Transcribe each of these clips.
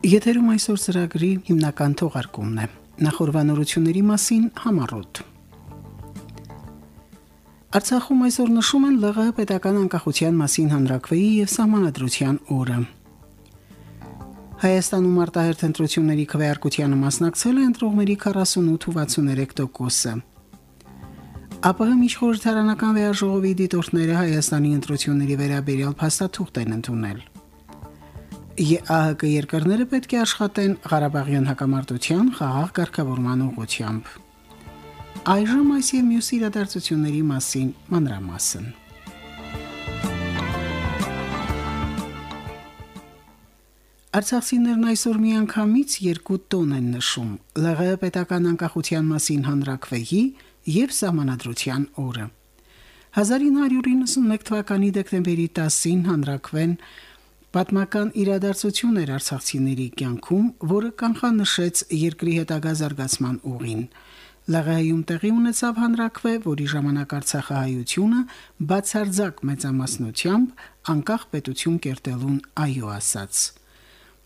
Եթերում այսօր ծրագրի հիմնական թողարկումն է։ Նախորbanությունների մասին համառոտ։ Արցախում այսօր նշում են ԼՂՀ պետական անկախության մասին հանրակրվեի եւ սահմանադրության օրը։ Հայաստանում արտահերթ ընտրությունների քվեարկությանը մասնակցել է ընտրողների 48.63%-ը։ ԱՊՀ միջխորհրդարանական վեաժողովի դիտորդները Հայաստանի ընտրությունների վերաբերյալ փաստաթուղթ են ընդունել։ ԵԱՀԿ երկրները պետք է աշխատեն Ղարաբաղյան հակամարտության խաղաղ ղեկավարման ուղղությամբ։ Այժմ այս եւ մյուս իրադարձությունների մասին մանրամասն։ Արցախցիներն այսօր միանգամից երկու տոն են նշում՝ ԼՂՀ պետական անկախության մասին հանրակրվեի եւ սահմանադրության օրը։ 1991 թվականի դեկտեմբերի 10-ին հանրակրվեն Պատմական իրադարձություն էր արցախցիների կյանքում, որը կանխանշեց երկրի հետագա զարգացման ուղին։ ԼՂՀ-ում տեղի ունեցավ հանրակրվե, որի ժամանակ Արցախահայությունը բացարձակ մեծամասնությամբ անկախ պետություն կերտելուն այո ասաց։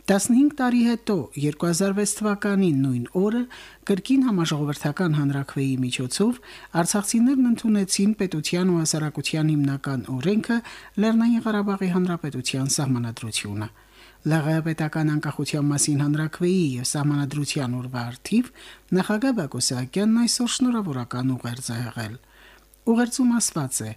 15 տարի հետո 2006 թվականին նույն օրը կրկին համաժողովրդական հանրակրվեի միջոցով արցախցիներն ընդունեցին պետության ու հասարակության հիմնական օրենքը Լեռնային Ղարաբաղի Հանրապետության սահմանադրությունը։ ԼՂՀ պետական անկախության մասին հանրակրվեի եւ սահմանադրության օրվա արդիվ նախագահ Բակո Սահակյանն այսօր շնորհավորական ուղերձ է եղել։ Ուղերձում ասված է.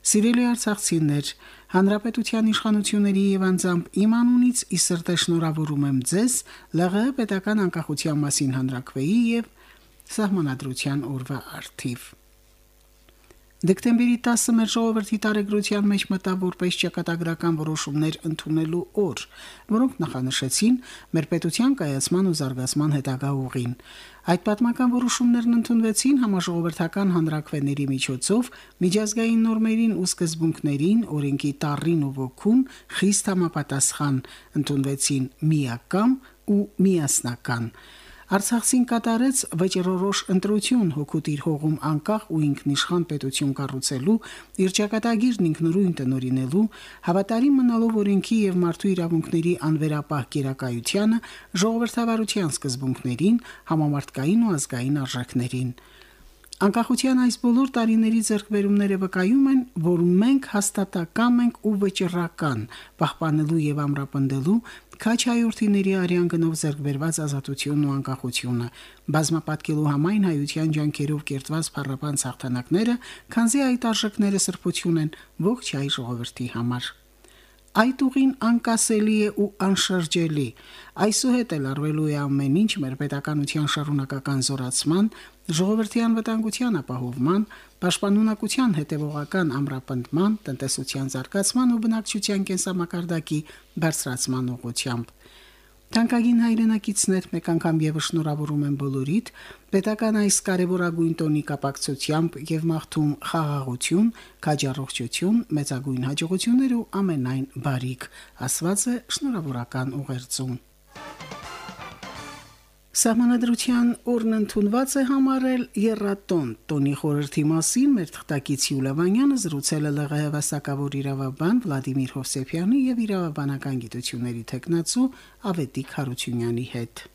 Սիրելի արցախցիներ, հանրապետության իշխանությունների եւ անձամբ իմ անունից ի սրտե շնորհավորում եմ ձեզ ԼՂՀ պետական անկախության մասին հանրակրվեի եւ սահմանադրության օրվա արդիվ։ Դեկտեմբերի 10-ը մեր ժողովրդի տարեգրության մեջ մտավ որպես ճակատագրական որոշումներ ընդունելու օր, որոնք նախանշեցին մեր պետության կայացման ու զարգացման հետագա ուղին։ Այդ պատմական որոշումներն ընդունվեցին համաժողովրդական հանրակրվեների միջոցով միջազգային նորմերին ու սկզբունքներին, օրենքի տառին ու ոգուն խիստ համապատասխան ընդունվեցին միակամ ու միասնական։ Արցախցին կատարեց վճռորոշ ընտրություն հոգուտ իր հողում անկախ ու ինքնիշխան պետություն կառուցելու, իր ճակատագիրն ինքնուրույն տնորինելու, հավատարիմ մնալով օրենքի եւ մարդու իրավունքների անվերապահ կիրակայությանը, ժողովրդավարության սկզբունքներին, համամարտկային ու ազգային արժեքներին։ Անկախության այս բոլոր տարիների ձեռքբերումները վկայում են, որ մենք հաստատակամ ենք ու վճռական պահպանելու եւ ամրապնդելու քաչ հայրենիների արյան գնով ձեռքբերված ազատությունն ու անկախությունը, բազմապատկելու համայն հայության ջանքերով կերտված փառապան ցաղթանակները, քանզի այդ արժեքները սրբություն են ողջ հայ ժողովրդի համար։ Այդ ուղին անկասելի է ու անշրջելի։ Այսուհետ էլ արվելու է ամեն ինչ մեր պետականության շարունակական զորացման, ժողովրդի անվտանգության ապահովման, պաշտպանունակության հետևողական ամրապնդման, տնտեսության զարգացման ու բնակչության կենսամակարդակի բարձրացման ուղղությամբ։ Թանկագին հայրենակիցներ մեկ անգամ եւս շնորհավորում են բոլորիդ պետական այս կարևորագույն տոնի կապակցությամբ եւ մաղթում խաղաղություն, քաջառողջություն, մեծագույն հաջողություններ ու ամենայն բարիք, ասված է շնորհավորական ուղերձում։ Սահմանադրության օրն ընդունված է համարել Երրատոն տոնի խորհրդի մասին մեր թղթակից Յուլիա Վանյանը զրուցել է ԼՂՀ վաստակավոր իրավաբան Վլադիմիր Հովսեփյանի եւ իրավաբանական գիտությունների թեկնածու Ավետիք Հարությունյանի հետ։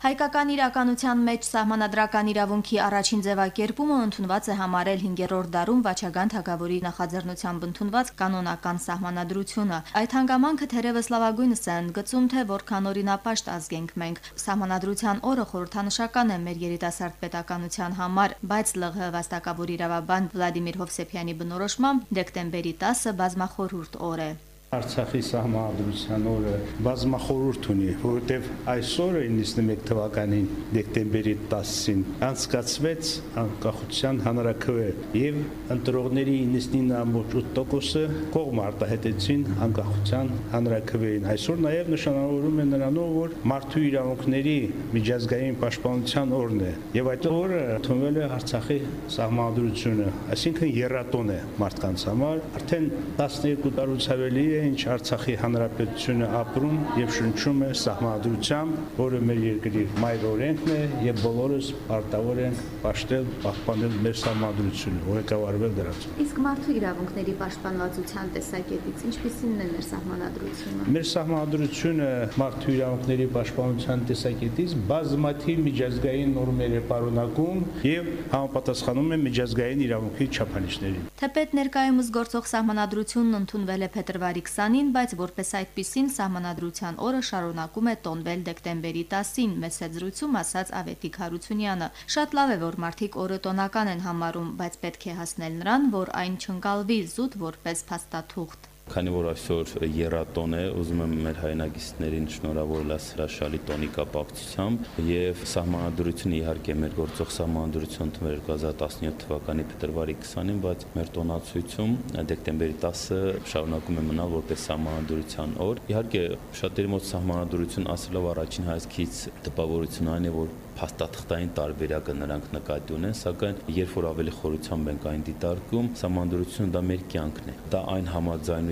Հայկական իրականության մեջ սահմանադրական իրավունքի առաջին ձևակերպումը ընդունված է համարել 5-րդ դարում Վաչագան թագավորի նախաձեռնությամբ ընդունված կանոնական սահմանադրությունը։ Այդ հանգամանքը թերևս լավագույնս է ընդգծում, թե որքան օրինապաշտ ազգ ենք մենք։ Սահմանադրության օրը խորհրդանշական է մեր երիտասարդ պետականության համար, բայց ԼՂՀ վաստակավոր իրավաբան Վլադիմիր Հովսեփյանի բնորոշմամբ դեկտեմբերի 10-ը բազմախորհուրդ օր է։ Արցախի սահմանադրության օրը բազմախորհուրդ ունի, որովհետև այսօրը 91 թվականին դեկտեմբերի 10-ին անցկացվեց անկախության հանրաքվե եւ ընտրողների 99.8%-ը կողմ արտահայտեցին անկախության հանրաքվեին։ Այսօր նաեւ նշանավորում է նրանով, որ մարդու իրավունքների միջազգային պաշտպանության օրն է եւ այդ օրը ընդունվել է Արցախի սահմանադրությունը, այսինքն երրատոն է մարդկանց համար, արդեն 12 տարուց ավելի է ինչ Արցախի հանրապետությունը ապրում եւ շնչում է սահմանադրությամբ, որը մեր երկրի մայր օրենքն է եւ բոլորս պարտավոր ենք պաշտել, պահպանել մեր սահմանադրությունը, ղեկավարվել դրանց։ Իսկ մարդու իրավունքների պաշտպանվածության տեսակետից ինչպիսին է մեր սահմանադրությունը։ Մեր սահմանադրությունը մարդու իրավունքների պաշտպանության տեսակետից բազմաթիվ միջազգային նորմեր է պարունակում եւ համապատասխանում է միջազգային իրավունքի չափանիշներին։ Թեպետ ներկայումս գործող սահմանադրությունն ընդունվել է փետրվարի 20-ին, բայց որպես այդպիսին սահմանադրության օրը շարունակում է տոնվել դեկտեմբերի 10-ին, մեծ զրույցում ասաց Ավետիք Հարությունյանը։ Շատ լավ է, որ մարդիկ օրը տոնական են համարում, բայց պետք է հասնել նրան, որ այն չընկալվի զուտ որպես փաստաթուղթ։ Քանի որ այսօր երատոն է, ուզում եմ մեր հայնագիստներին շնորհավորել այս հրաշալի տոնի կապակցությամբ եւ սահմանադրությունը իհարկե մեր գործող սահմանադրություն թվեր 2017 թվականի փետրվարի 20-ին, բայց մեր տոնացույցում դեկտեմբերի 10-ը շարունակում է մնալ որպես սահմանադրության օր։ Իհարկե շատերի մոտ սահմանադրություն ասելով առաջին հայացքից տպավորություն այն է, որ փաստաթղթային տարբերակը նրանք նկատի ունեն, սակայն երբ որ ավելի խորությամբ ենք այն դիտարկում, համանդրությունը դա մեր կյանքն է։ Դա այն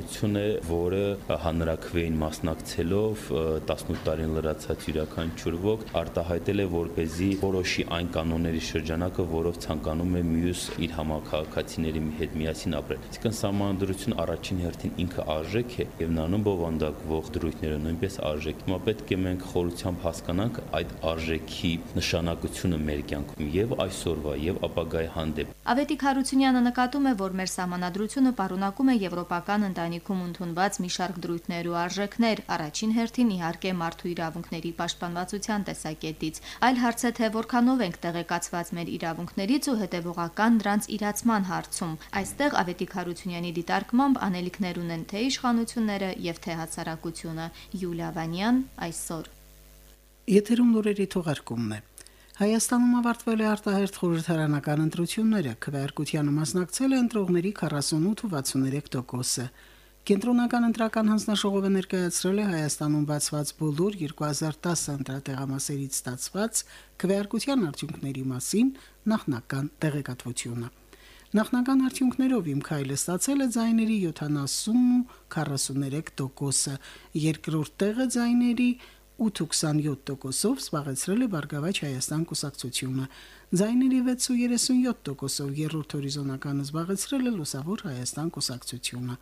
համաձայնություն է, որը հանրակրվեին մասնակցելով 18 տարին լրացած յուրաքանչյուր ոք արտահայտել է որ เป զի որոշի այն կանոնների շրջանակը, որով ցանկանում է մյուս իր համակարգացիների հետ միասին ապրել։ Իսկն համանդրություն առաջին հերթին ինքը արժեք է եւ նրանում բովանդակվող դրույթները նույնպես արժեք։ Հիմա պետք է մենք խորությամբ հասկանանք այդ արժեքի նշանակությունը մեր կյանքում եւ այսօրվա եւ ապագայի հանդեպ։ Ավետիք Հարությունյանը նկատում է, որ մեր համանadrությունը պարունակում է եվրոպական ընտանիքում ընդունված մի շարք դրույթներ ու արժեքներ, առաջին հերթին իհարկե մարդու իրավունքների պաշտպանվածության տեսակետից։ Այլ հարց է թե որքանով ենք տեղեկացված մեր իրավունքներից ու հետևողական դրանց իրացման հարցում։ Այստեղ Ավետիք Հարությունյանի դիտարկմամբ անելիքներ ունեն թե իշխանությունները եւ թե հասարակությունը։ Յուլիա Վանյան այսօր Եթերում լուրերի թողարկումն է։ Հայաստանում ավարտվել է արտահերթ խորհրդարանական ընտրությունները, քվեարկությանը մասնակցել է ընտրողների 48.63%-ը։ Կենտրոնական ընտրական հանձնաշողովը ներկայացրել է Հայաստանում բացված բոլոր 2010 ընտրատեղամասերից ստացված քվեարկության արդյունքների մասին նախնական տեղեկատվությունը։ Նախնական արդյունքներով իմ քայլը ստացել է ձայների 70 ու 43%-ը, երկրորդ տեղը ձայների 8.27%-ով զբաղեցրել է Բարգավաճ Հայաստան կուսակցությունը։ Ձայների 6.37%-ով երրորդ հորիզոնականը զբաղեցրել է Լուսավոր Հայաստան կուսակցությունը։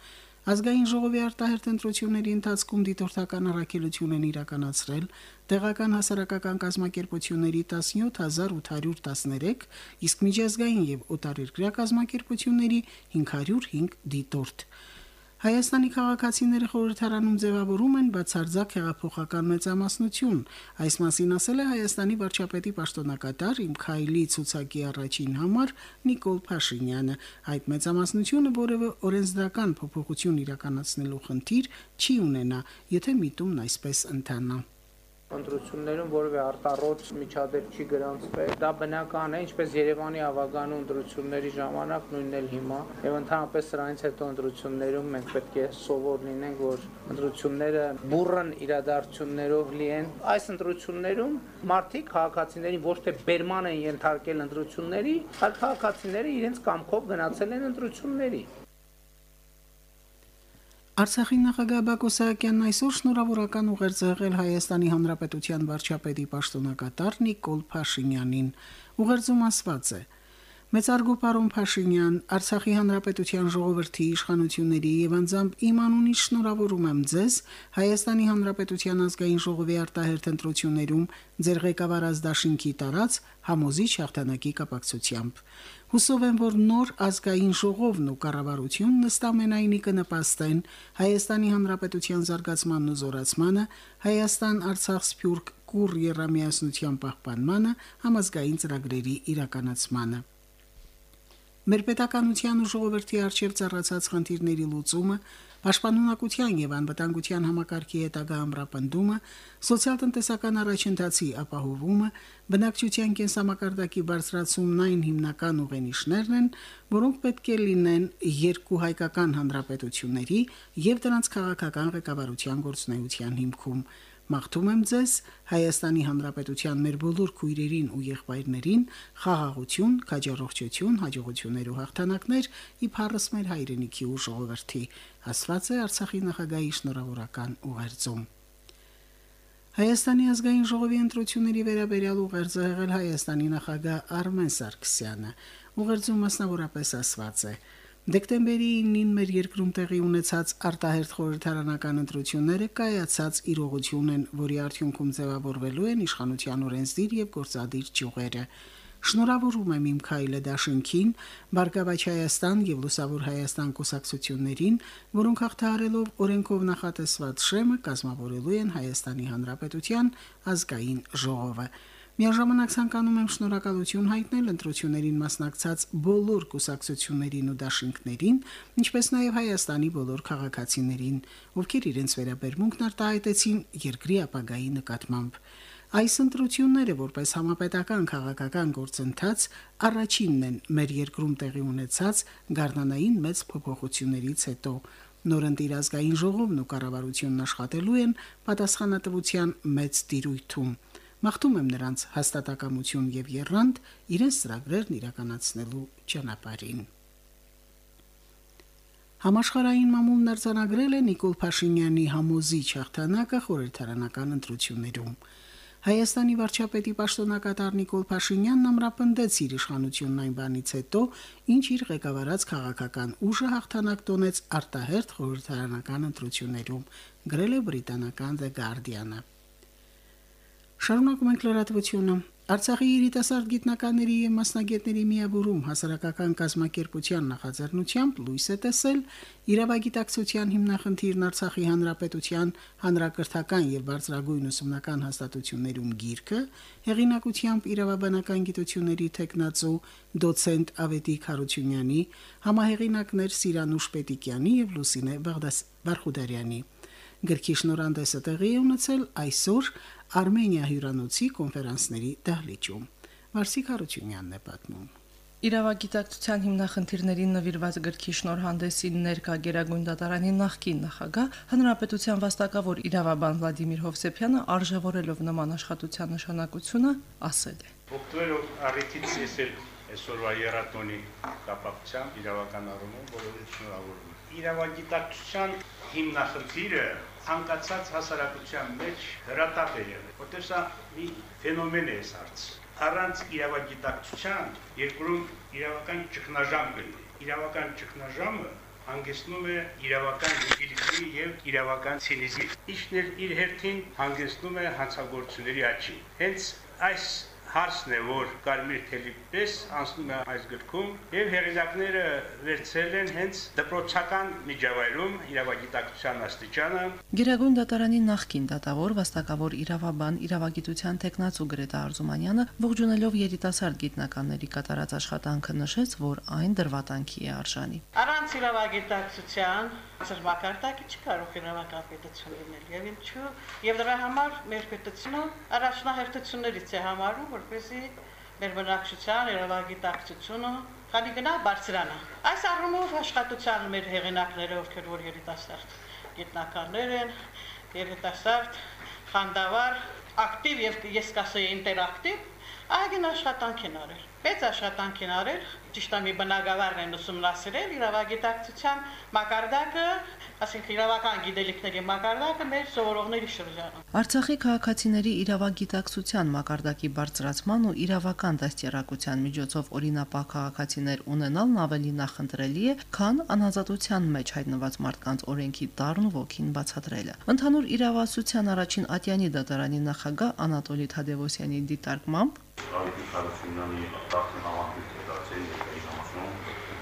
Ազգային ժողովի արտահերտ ընտրությունների ընթացքում դիտորդական առաքելություն են իրականացրել տեղական հասարակական կազմակերպությունների 17813, իսկ միջազգային եւ օտարերկրյա կազմակերպությունների 505 դիտորդ։ Հայաստանի քաղաքացիները խորհրդարանում ձևավորում են բացարձակ հեղափոխական մեծամասնություն։ Այս մասին ասել է Հայաստանի վարչապետի պաշտոնակատար Իմ Քայլի ցուցակի առաջին համար Նիկոլ Փաշինյանը։ Այդ մեծամասնությունը որևէ օրենսդրական փոփոխություն իրականացնելու խնդիր չի ունենա, եթե միտումն այսպես ընթանա ընտրություններում որևէ արտառոց միջադեպ չի գրանցվել։ Դա բնական է, ինչպես Երևանի ավագանու ընտրությունների ժամանակ նույնն էլ հիմա, եւ ընդհանրապես սրանից հետո ընտրություններում մենք պետք է սովոր լինենք, որ ընտրությունները բուրըն իրադարձություններով լի են։ Այս ընտրություններում մարդիկ քաղաքացիներին ոչ թե բերման են ենթարկել ընտրությունների, այլ քաղաքացիները իրենց կամքով գնացել են ընտրությունների։ Արցախի նախագահ Բակո Սահակյանն այսօր շնորհավորական ուղերձ եղել Հայաստանի Հանրապետության վարչապետի պաշտոնակատար Նիկոլ Փաշինյանին։ Ուղերձում ասված է. Մեծարգո պարոն Փաշինյան, Արցախի Հանրապետության ժողովրդի իշխանությունների եւ անձամբ իմ անունից շնորհավորում եմ ձեզ Հայաստանի Հանրապետության ազգային ժողովի արտահերթ ընտրություններում ձեր ղեկավարած դաշինքի տարած համոզիչ հաղթանակի կապակցությամբ։ Հուսով եմ, որ նոր ազգային ժողովն ու կառավարությունն նստամենայնի կնպաստեն Հայաստանի Հանրապետության զարգացմանն ու զորացմանը, Հայաստան-Արցախ սփյուռք կուր երամիասնության պահպանմանը, համազգային ծրագրերի իրականացմանը։ Մեր պետականության ու ժողովրդի արժև ծառացած խնդիրների լուծումը Պաշտպանունակության եւ անվտանգության համակարգի հետագա ամրապնդումը, սոցիալ-տնտեսական առաջընթացի ապահովումը, բնակչության կենսամակարդակի բարձրացումն այն հիմնական ուղենիշներն են, որոնք պետք է լինեն երկու հայկական հանրապետությունների եւ դրանց քաղաքական ղեկավարության գործունեության հիմքում։ Մաղթում եմ ձեզ Հայաստանի Հանրապետության մեր բոլոր քույրերին ու եղբայրներին խաղաղություն, քաջառողջություն, հաջողություններ ու հաղթանակներ իբարս մեր հայրենիքի ու ժողովրդի, ասված է Արցախի նախագահի շնորհավորական ուղերձում։ Հայաստանի ազգային ժողովի ընտրությունների վերաբերյալ ուղերձը եղել Հայաստանի նախագահ Արմեն Սարգսյանը։ Ուղերձում մասնավորապես ասված է. Դեկտեմբերի 9-ին մեր երկրում տեղի ունեցած արտահերթ խորհրդարանական ընտրությունները կայացած իրողություն են, որի արդյունքում ձևավորվելու են իշխանության օրենսդիր եւ գործադիր ճյուղերը։ Շնորհավորում եմ իմ քայլը դաշինքին, Բարգավաճ Հայաստան եւ Լուսավոր Հայաստան կուսակցություններին, որոնք հաղթահարելով օրենքով նախատեսված շեմը կազմավորելու են Հայաստանի Հանրապետության ազգային ժողովը։ Միաժամանակ ցանկանում եմ շնորհակալություն հայտնել ընտրություններին մասնակցած բոլոր կուսակցություններին ու դաշինքներին, ինչպես նաև Հայաստանի բոլոր քաղաքացիներին, ովքեր իրենց վերաբերմունքն արտահայտեցին երկրի ապագայի նկատմամբ։ Այս ընտրությունները որպես համապետական քաղաքական գործընթաց առաջինն են մեր երկրում տեղի ունեցած գարնանային մեծ փոփոխություններից հետո։ Նորընտիր ազգային ժողովն ու կառավարությունն աշխատելու են պատասխանատվության մեծ տիրույթում։ Մաղթում եմ նրանց հաստատակամություն եւ երրանդ իրենց ծրագրերն իրականացնելու ճանապարհին։ Համաշխարհային մամուլն արձանագրել է Նիկոլ Փաշինյանի համոզիչ հաղթանակը խորհրդարանական ընտրություններում։ Հայաստանի վարչապետի պաշտոնակատար Նիկոլ Փաշինյանն ամրապնդեց իր իշխանությունն այն բանից հետո, ինչ իր ղեկավարած քաղաքական ուժը հաղթանակ տոնեց արտահերթ խորհրդարանական ընտրություններում, գրել է բրիտանական The Guardian-ը։ Շարունակում ենք լրատվությունը։ Արցախի երիտասարդ գիտնականների եւ մասնագետների միավորում հասարակական կազմակերպության նախաձեռնությամբ լույս է տեսել իրավագիտակցության հիմնախնդիրն Արցախի հանրապետության հանրակրթական եւ բարձրագույն ուսումնական հաստատություններում գիրքը հեղինակությամբ իրավաբանական գիտությունների տեխնացու դոցենտ Ավետիք Հարությունյանի, համահեղինակներ Սիրանուշ Պետիկյանի եւ Լուսինե Վարխուդարյանի։ Գրքի շնորհանդեսը տեղի է ունեցել այսօր Արմենիա հյուրանոցի կոնֆերանսների դահլիճում։ Մարսիկ Հարությունյանն է պատմում։ Իրավագիտակցության հիմնախնդիրներին նվիրված գրքի շնորհանդեսին ներկա Գերագույն դատարանի նախկին նախագահ Հանրապետության վաստակավոր իրավաբան Վլադիմիր Հովսեփյանը արժևորելով նման աշխատության նշանակությունը ասել է. Օգտվելով առիթից ես էլ այսօրվա երաթոնի կապակցությամբ իրավական առումով բոլորին շնորհավորում եմ։ Իրավագիտակցության հիմնախնդիրը ցանկացած հասարակության մեջ հրատապ է եղել, որտեղ սա մի ֆենոմեն է սարց։ Առանց իրավագիտակցության երկրում իրավական ճգնաժամ կլինի։ Իրավական ճգնաժամը հանգեցնում է իրավական նիհիլիզմի եւ իրավական ցինիզմի։ Իշխներ իր հերթին հանգեցնում է հանցագործությունների աճի։ Հենց այս հարցն է, որ Կարմիր թելի պես անցնում է այս գրքում եւ հեղինակները վերցրել են հենց դպրոցական միջավայրում իրավագիտակցության աստիճանը։ Գերագույն դատարանի նախկին դատավոր վաստակավոր իրավաբան իրավագիտության տեխնացու Գրետա Արզումանյանը ողջունելով երիտասարդ գիտնականների կատարած աշխատանքը նշեց, որ այն դրվատանքի է արժանի։ Առանց իրավագիտակցության Այսօր մակարդակի չկարող իրավական պետություն լինել եւ ինչու եւ դրա համար մեր պետությունը առաջնահերթություններից է համարում որպեսզի մեր բնակչության իրավագիտակցությունը քանի գնա բարձրանա այս առումով աշխատության մեր հեղինակները ովքեր որ երիտասարդ գիտնականներ են երիտասարդ խանդավառ ակտիվ եւ ես կասեի ինտերակտիվ այգին աշխատանք են արել բայց աշխատանք են արել ճիշտ է մի բնակավարն են ուսումնասիրել իրավագիտակցության մակարդակը, ասենք իրավական գիտելիքների մակարդակը մեր սովորողների շրջանում։ Արցախի քաղաքացիների իրավագիտակցության մակարդակի բարձրացման ու իրավական դաստիարակության միջոցով օրինապահ քաղաքացիներ ունենալն ավելի նախընտրելի է, քան անազատության մեջ հայտնված մարդկանց օրենքի դառն ոգին բացատրելը։ Ընդհանուր իրավասության առաջին ատյանի դատարանի նախագահ Անատոլի Թադևոսյանի դիտարկմամբ Արիթ Խարությունյանի դարձն ավանդույթ է դարձել երկրի համասում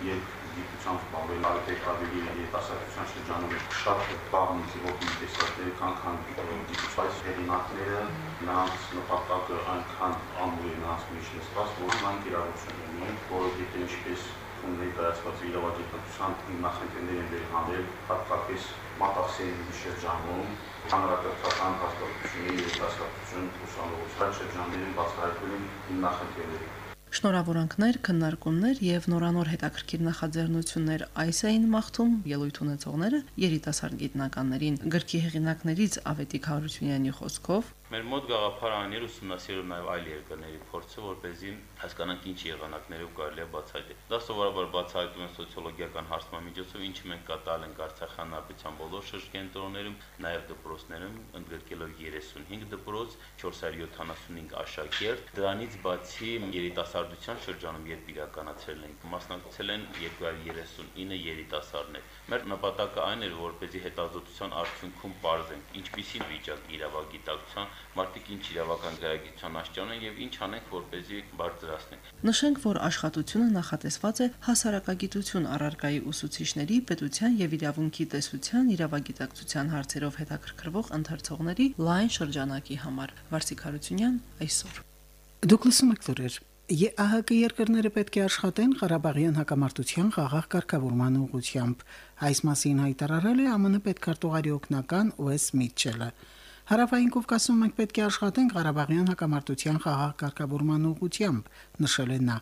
եւ գիտությամբ զբաղվել արիթ ավելի երիտասարդության շրջանում շատ բաղնից ոգի տեսակներ, քան քան գիտությունից հերինակները նրանց նպատակը այնքան ամուր է նրանց մեջ նստած, որ նրանք իրավություն ունեն, որը գիտեն ինչպես ներկայացված իրավագիտության հիմնախնդիրներ են վերհանել, հատկապես մատաղսերի շրջանում հանրակրթական հաստատությունների երիտասարդություն ուսանողության շրջաններում բացահայտվելու հիմնախնդիրները Շնորհավորանքներ, քննարկումներ եւ նորանոր հետաքրքիր նախաձեռնություններ այս էին մաղթում ելույթ ունեցողները երիտասարդ գիտնականներին գրքի հեղինակներից Ավետիք Հարությունյանի խոսքով Մեր մոտ գաղափարաններ ուսումնասիրում նաև այլ երկրների փորձը, որ เป զի հասկանանք ինչ եղանակներով կարելի է բացահայտել։ Դա սովորաբար բացահայտում են սոցիոլոգիական հարցման միջոցով, ինչը մենք կատարել ենք Արցախյան հանրապետության բոլոր շրջենտրոններում, նաև դպրոցներում, ընդգրկելով 35 դպրոց, 475 աշակերտ։ Դրանից բացի երիտասարդության շրջանում երբ իրականացրել ենք, մասնակցել են 239 երիտասարդներ։ Մեր նպատակը այն էր, որպեսզի հետազոտության արդյունքում ողջենք ինչպիսի վիճակ իրավագիտակցության մարդիկ ինչ իրավական գրագիտության աշճան են եւ ինչ անենք, որպեսզի բարձրացնենք։ Նշենք, որ աշխատությունը նախատեսված է հասարակագիտություն առարկայի ուսուցիչների, պետության եւ իրավունքի տեսության, իրավագիտակցության հարցերով հետաքրքրվող ընթերցողների լայն շրջանակի համար։ Վարսիկ Հարությունյան այսօր։ Դուք լսում եք լուրեր։ ԵԱՀԿ երկրները պետք է աշխատեն Ղարաբաղյան հակամարտության խաղաղ կարգավորման ուղղությամբ։ Այս մասին հայտարարել է ԱՄՆ պետքարտուղարի օգնական Ուես Միթչելը։ Հարավային Կովկասում մենք պետք է աշխատենք Ղարաբաղյան հակամարտության խաղաղ կարգավորման ուղղությամբ, նշել է նա։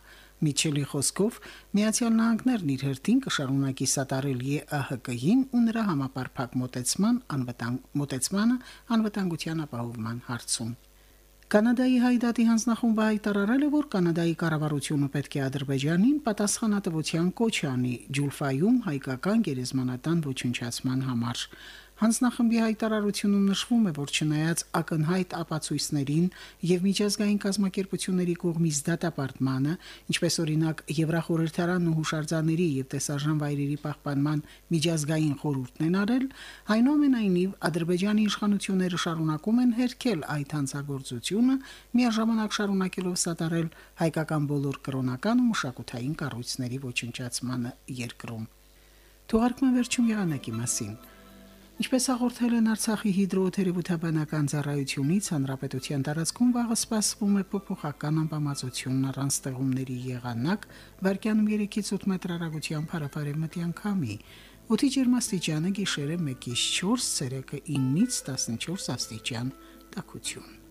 Միչելի խոսքով Միացյալ Նահանգներն իր հերթին կշարունակի սատարել ԵԱՀԿ-ին ու նրա համապարփակ մոտեցման անվտանգ մոտեցմանը անվտանգության ապահովման հարցում։ Կանադայի հայդատի հանձնախումբը հայտարարել է, որ Կանադայի կառավարությունը պետք է Ադրբեջանին պատասխանատվության կոչ անի Ջուլֆայում հայկական գերեզմանատան ոչնչացման համար։ Հանձնախմբի հայտարարությունում նշվում է, որ չնայած ակնհայտ ապացույցներին եւ միջազգային կազմակերպությունների կողմից դատապարտմանը, ինչպես օրինակ Եվրախորհրդարանն ու հուշարձանների եւ տեսարժան վայրերի պահպանման միջազգային խորհուրդն են արել, այնուամենայնիվ Ադրբեջանի իշխանությունները շարունակում են հերքել այդ հանցագործությունը, միաժամանակ շարունակելով սատարել հայկական բոլոր կրոնական ու մշակութային կառույցների ոչնչացմանը երկրում։ Թողարկման վերջում եղանակի մասին։ Ինչպես հաղորդել են Արցախի հիդրոթերապևտաբանական ծառայությունից, հանրապետության տարածքում վաղը սպասվում է փոփոխական անբավարարություն առանց ստեղումների եղանակ, վարկյանում 3-ից 8 մետր հեռագությամբ հարավարևմտյան քամի։ Օդի ջերմաստիճանը գիշերը 1-ից 4, ցերեկը 9-ից 14 աստիճան։ Տակություն։